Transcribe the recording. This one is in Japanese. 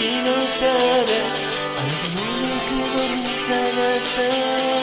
雪の下であなたのぬくもり探した